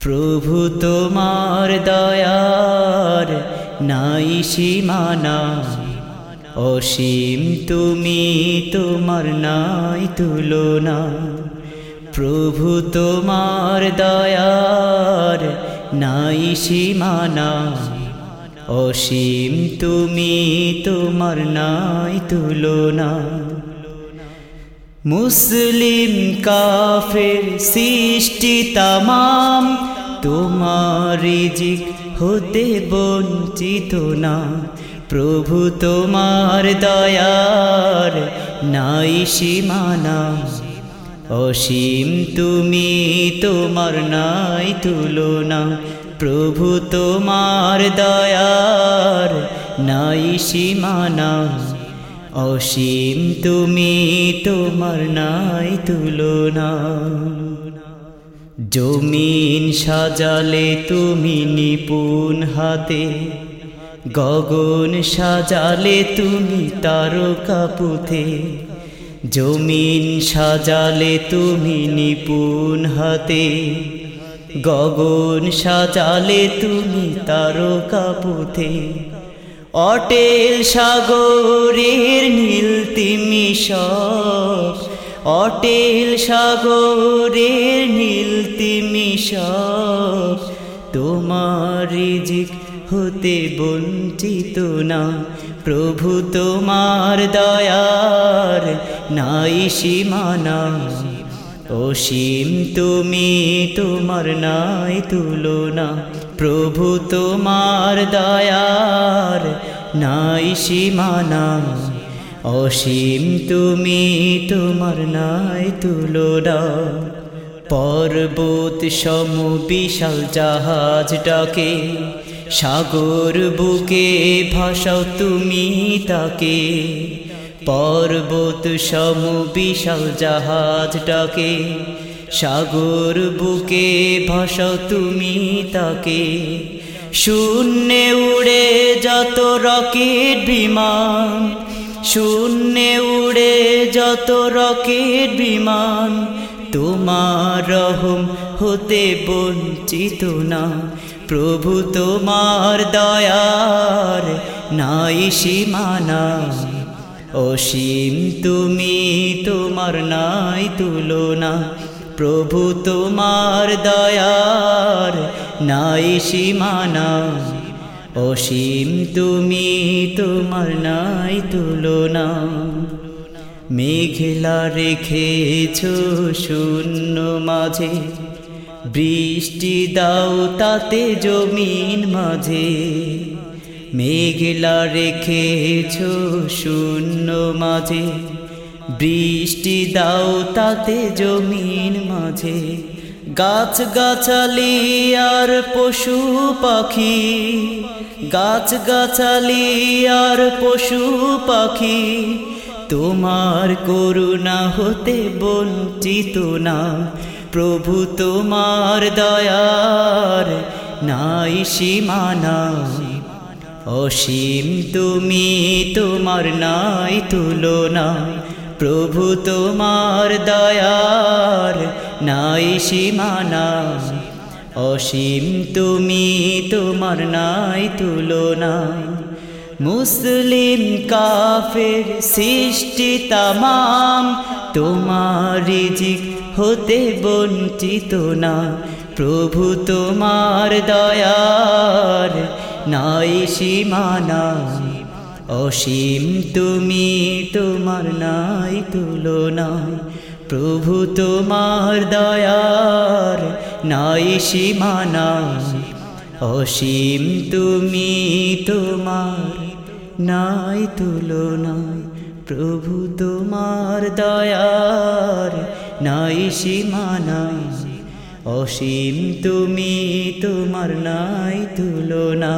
প্রভু তোমার দয়ার নাই সীমানা। অসীম তুমি তোমার নাই তুলনা। প্রভু তোমার দয়ার নাই সীমানা। অসীম তুমি তোমার নাই তুলনা। মুসলিম কাফের সৃষ্টি তামাম, তোমার জিক হতে বঞ্চিত না। প্রভু তোমার দয়ার নাই সীমানা। অসীম তুমি তোমার নাই তুলনা। প্রভু তোমার দয়ার নাই সীমানা। অসীম তুমি তোমার নাই তুলনা। জমিন সাজালে তুমি নিপুণ হাতে। গগন সাজালে তুমি তারকা পুঁথে জমিন সাজালে তুমি নিপুণ হাতে। গগন সাজালে তুমি তারকা পুঁথে অটেল সাগরের নীল তিমি সব। অটেল সাগরের নীল তিমি সব। তোমার রিজিক হতে বঞ্চিত না। প্রভু তোমার দয়ার নাই সীমানা। অসীম তুমি তোমার নাই তুলনা। প্রভু তোমার দয়ার নাই সীমানা। অসীম তুমি তোমার নাই তুলনা। পর্বত সম বিশাল জাহাজ ডাকে, সাগর বুকে ভাষাও তুমি তাকে। পর্বত সম বিশাল জাহাজ ডাকে সাগর বুকে ভাষাও তুমি তাকে। শূন্যে উড়ে যত রকেট বিমান, শূন্যে উড়ে যত রকেট বিমান, তোমার রহম হতে বঞ্চিত না। প্রভু তোমার দয়ার নাই সীমানা। অসীম তুমি তোমার নাই তুলনা। প্রভু তোমার দয়ার নাই সীমানা। অসীম তুমি তোমার নাই তুলনা। মেঘলা রেখেছ শূন্য মাঝে। বৃষ্টি দাও তাতে জমিন মাঝে। মেঘলা রেখেছ শূন্য মাঝে। বৃষ্টি দাও তাতে জমিন মাঝে গাছ গাছালি আর পশু পাখি গাছ গাছালি আর পশু পাখি, তোমার করুণা হতে বঞ্চিত না, প্রভু তোমার দয়ার নাই সীমানা। অসীম তুমি তোমার নাই তুলনা প্রভু তোমার দয়ার নাই সীমানা। অসীম তুমি তোমার নাই তুলনা। মুসলিম কাফের সৃষ্টি তামাম, তোমার রিজিক হতে বঞ্চিত না। প্রভু তোমার দয়ার নাই সীমানা। অসীম তুমি তোমার নাই তুলনা প্রভু তোমার দয়ার নাই সীমানা অসীম তুমি তোমার নাই তুলনা প্রভু তোমার দয়ার নাই সীমানা অসীম তুমি তোমার নাই তুলনা